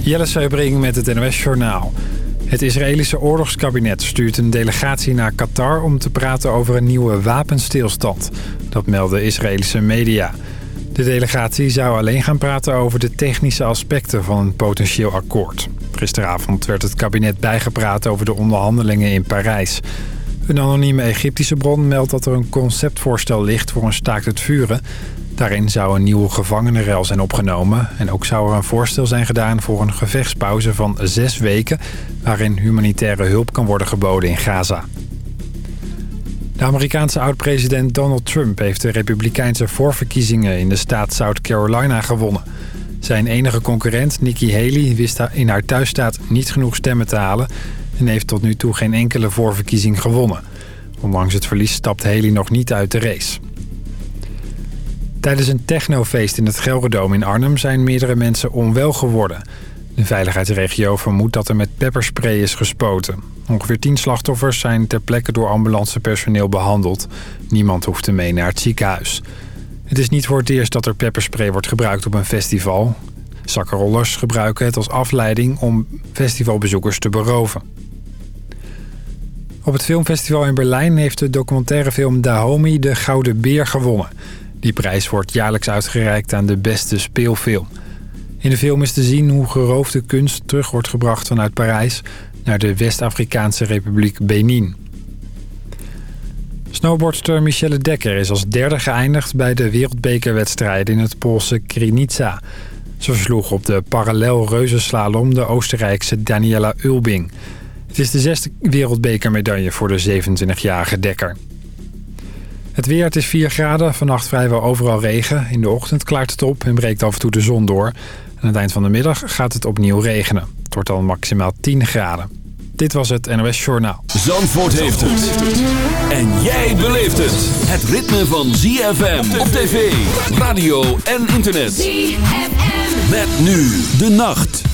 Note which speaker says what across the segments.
Speaker 1: Jelle Seubring met het NOS Journaal. Het Israëlische oorlogskabinet stuurt een delegatie naar Qatar... om te praten over een nieuwe wapenstilstand. Dat melden Israëlische media. De delegatie zou alleen gaan praten over de technische aspecten van een potentieel akkoord. Gisteravond werd het kabinet bijgepraat over de onderhandelingen in Parijs. Een anonieme Egyptische bron meldt dat er een conceptvoorstel ligt voor een staakt het vuren... Daarin zou een nieuwe gevangenenruil zijn opgenomen. En ook zou er een voorstel zijn gedaan voor een gevechtspauze van zes weken... waarin humanitaire hulp kan worden geboden in Gaza. De Amerikaanse oud-president Donald Trump heeft de republikeinse voorverkiezingen in de staat South Carolina gewonnen. Zijn enige concurrent, Nikki Haley, wist in haar thuisstaat niet genoeg stemmen te halen... en heeft tot nu toe geen enkele voorverkiezing gewonnen. Ondanks het verlies stapt Haley nog niet uit de race. Tijdens een technofeest in het Gelredome in Arnhem zijn meerdere mensen onwel geworden. De veiligheidsregio vermoedt dat er met pepperspray is gespoten. Ongeveer 10 slachtoffers zijn ter plekke door ambulancepersoneel behandeld. Niemand hoeft mee naar het ziekenhuis. Het is niet voor het eerst dat er pepperspray wordt gebruikt op een festival. Zakkenrollers gebruiken het als afleiding om festivalbezoekers te beroven. Op het filmfestival in Berlijn heeft de documentairefilm Dahomey de Gouden Beer gewonnen... Die prijs wordt jaarlijks uitgereikt aan de beste speelfilm. In de film is te zien hoe geroofde kunst terug wordt gebracht vanuit Parijs... naar de West-Afrikaanse Republiek Benin. Snowboardster Michelle Dekker is als derde geëindigd... bij de wereldbekerwedstrijd in het Poolse Krynica. Ze versloeg op de parallel reuzenslalom de Oostenrijkse Daniela Ulbing. Het is de zesde wereldbekermedaille voor de 27-jarige Dekker. Het weer, het is 4 graden. Vannacht vrijwel overal regen. In de ochtend klaart het op en breekt af en toe de zon door. En aan het eind van de middag gaat het opnieuw regenen. Het wordt dan maximaal 10 graden. Dit was het NOS Journaal.
Speaker 2: Zandvoort heeft het. En jij beleeft het. Het ritme van ZFM op tv, radio en internet. ZFM. Met nu de nacht.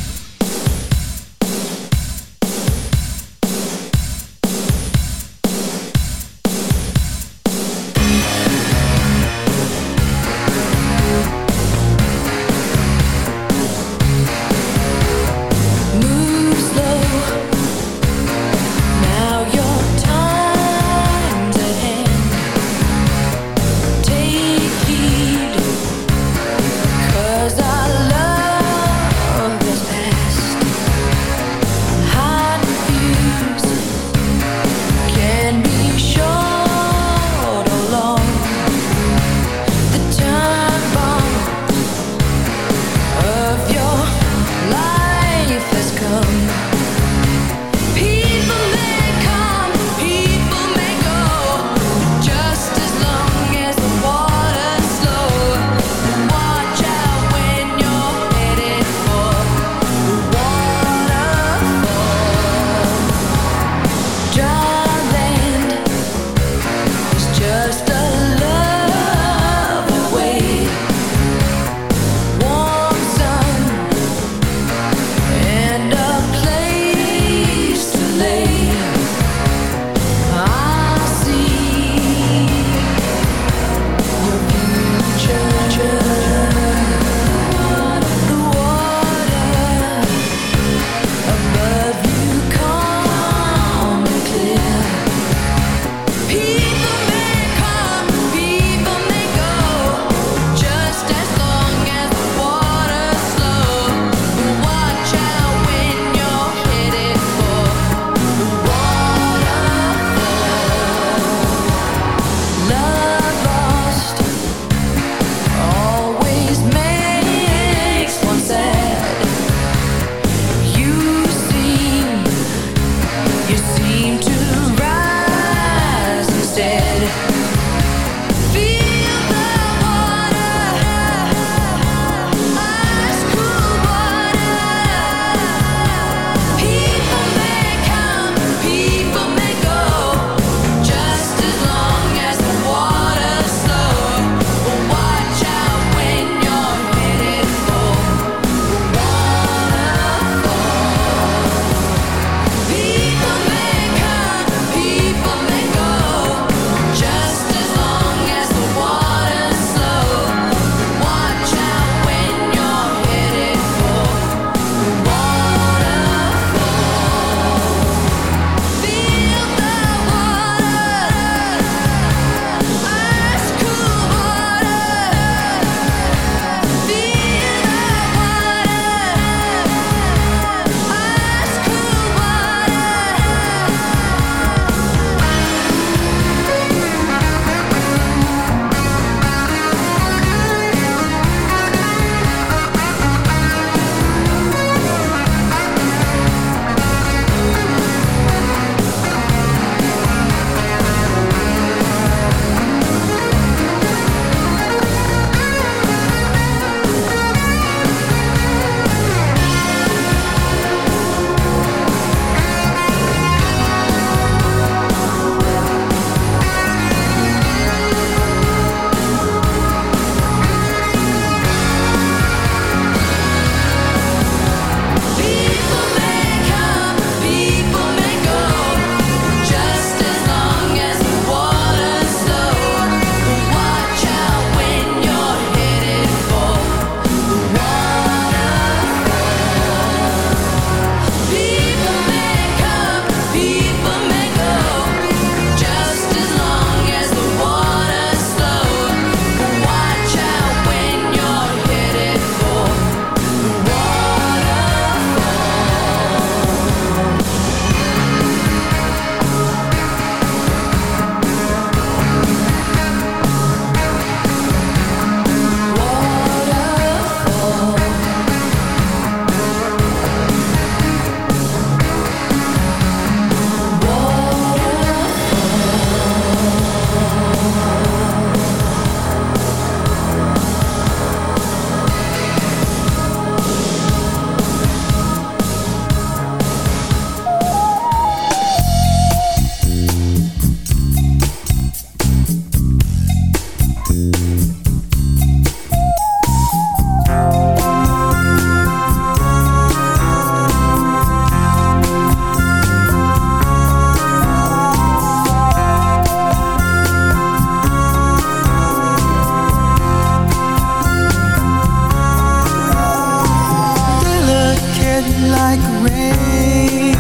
Speaker 3: like rain,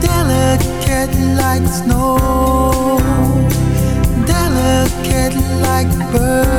Speaker 3: delicate like snow, delicate like birds.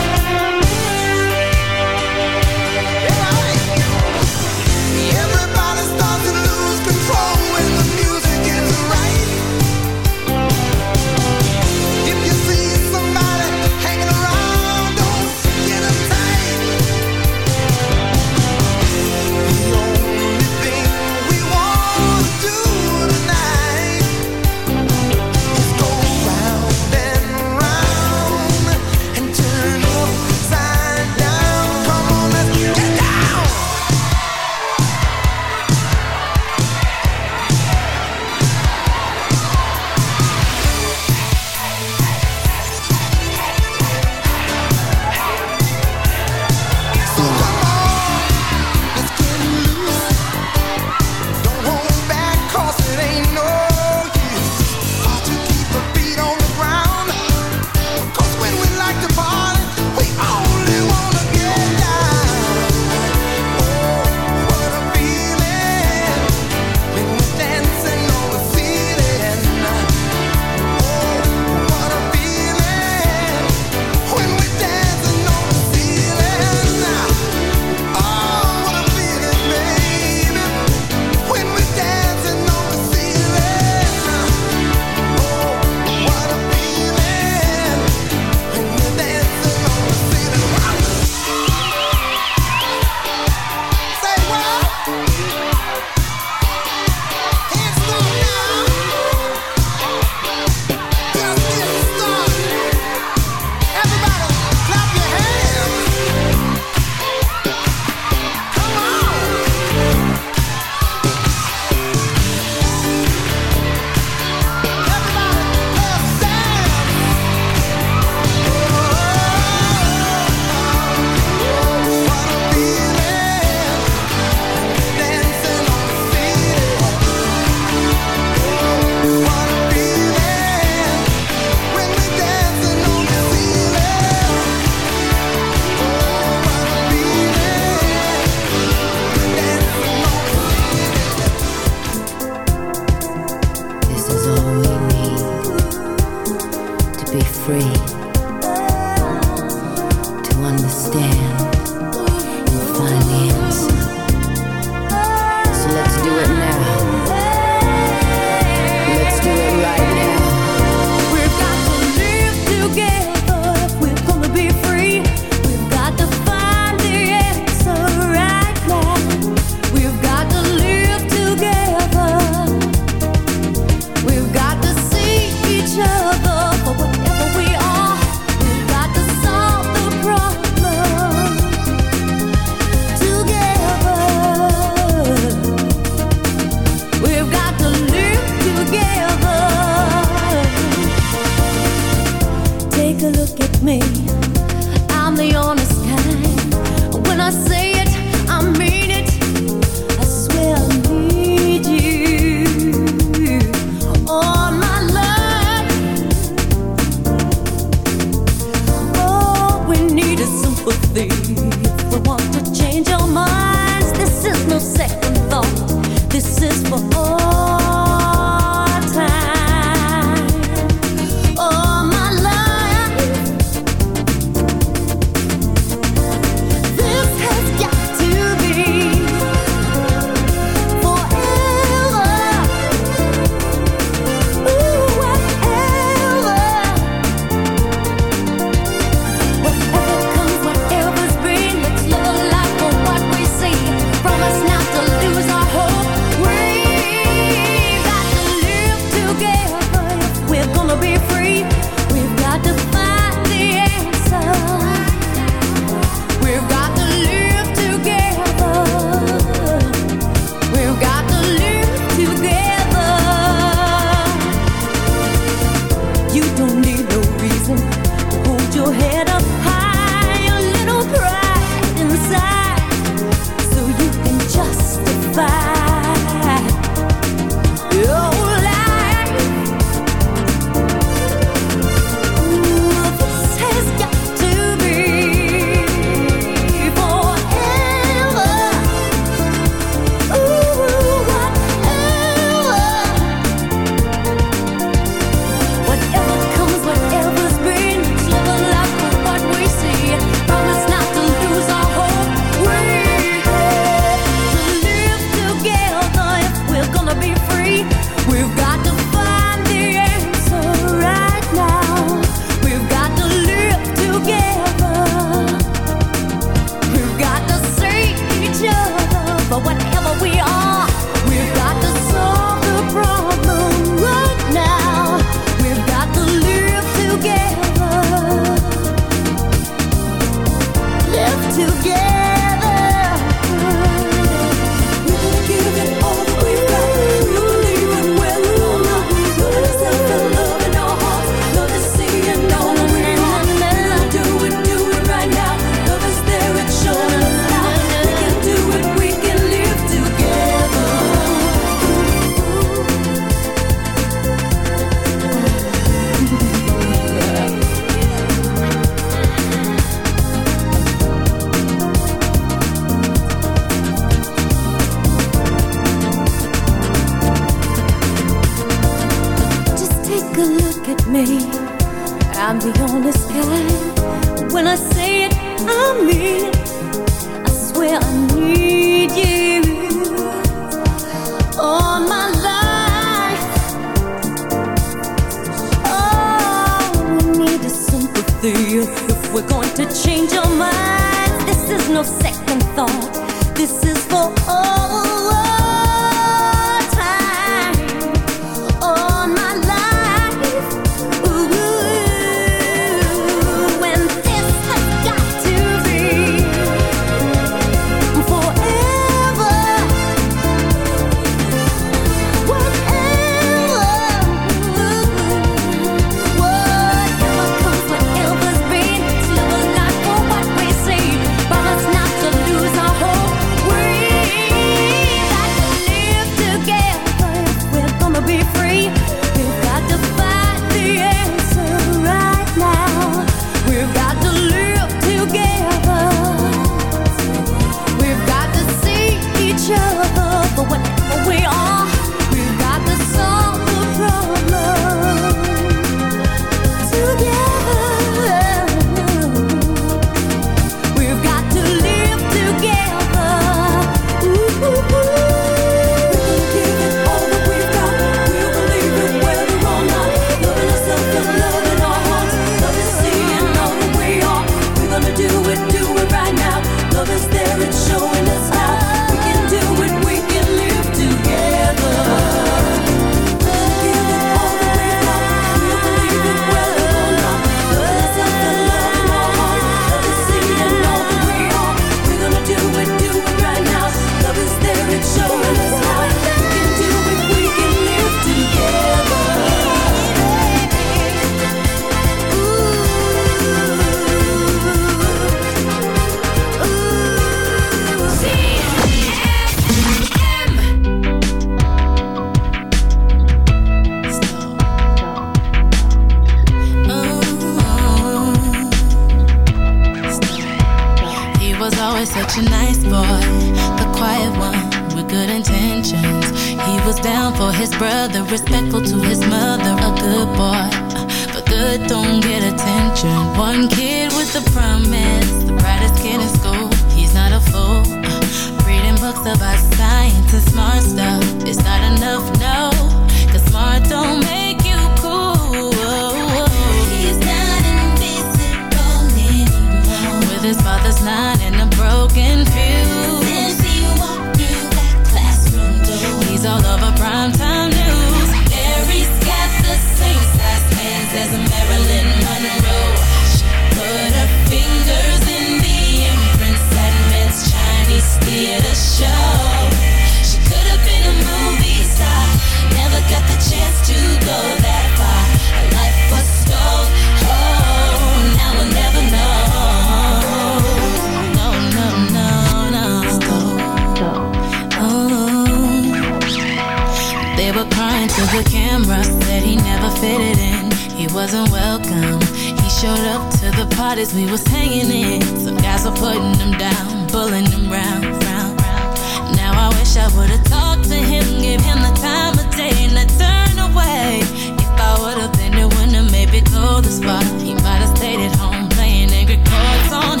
Speaker 3: to the camera, said he never fitted in. He wasn't welcome. He showed up to the parties we was hanging in. Some guys were putting him down, pulling him round, round, round. Now I wish I would've talked to him, give him the time of day, and I turned away. If I would've been the winner, maybe go the spot. He might've stayed at home playing angry chords on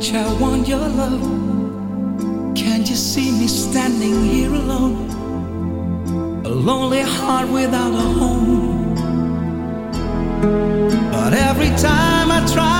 Speaker 4: much I want your love. Can't you see me standing here alone? A lonely heart without a home. But every time I try.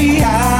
Speaker 5: me out.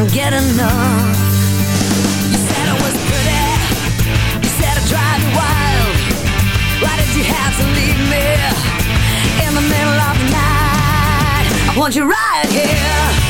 Speaker 5: don't get enough You said I was pretty. You said I drive you wild. Why did you have
Speaker 6: to leave me In the middle of the night? I want you right here.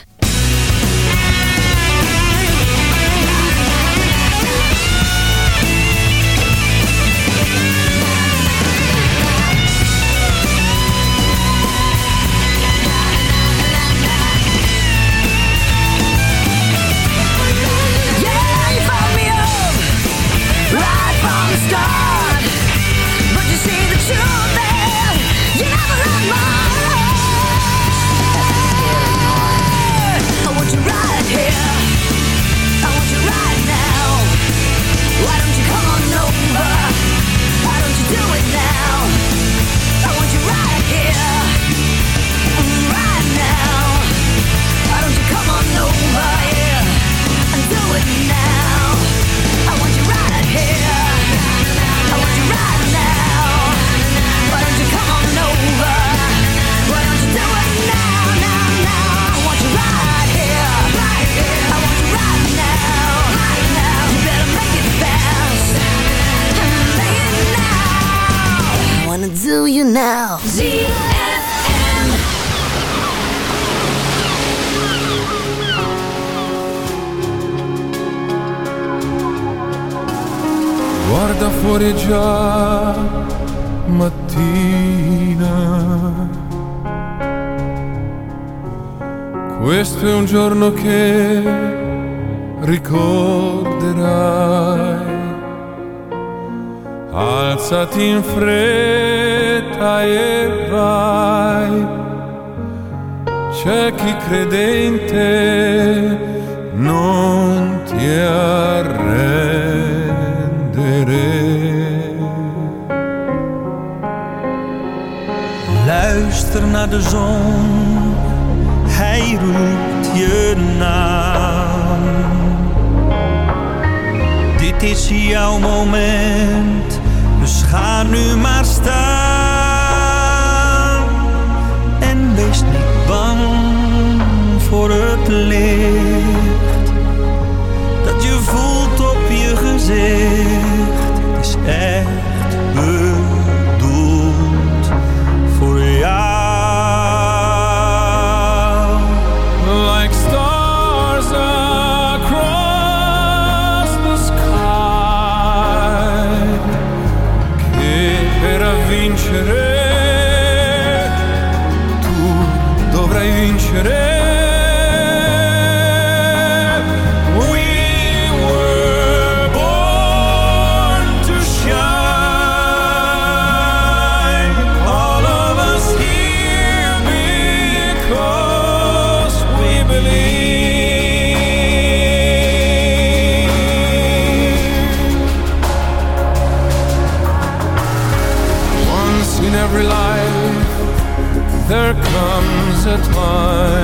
Speaker 7: Giorno che ricorderai. Alzati in fretta
Speaker 8: nu maar staan. En wees niet bang voor het licht
Speaker 7: time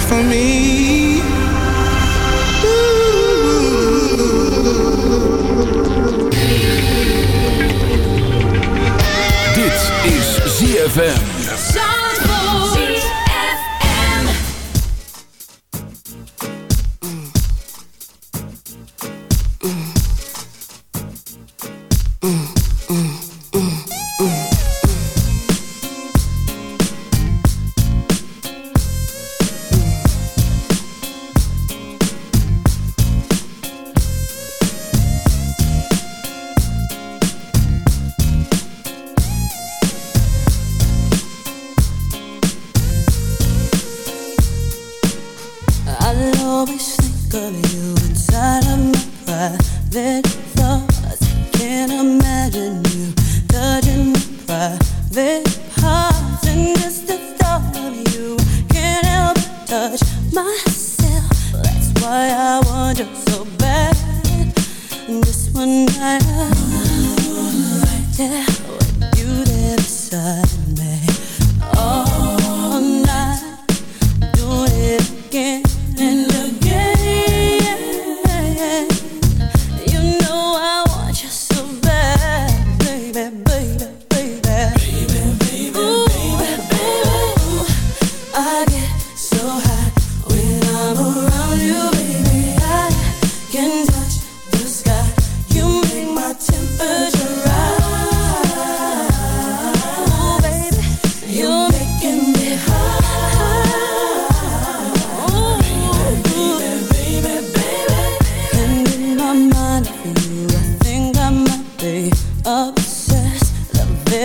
Speaker 9: for me.
Speaker 2: Dit is ZFM.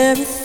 Speaker 10: The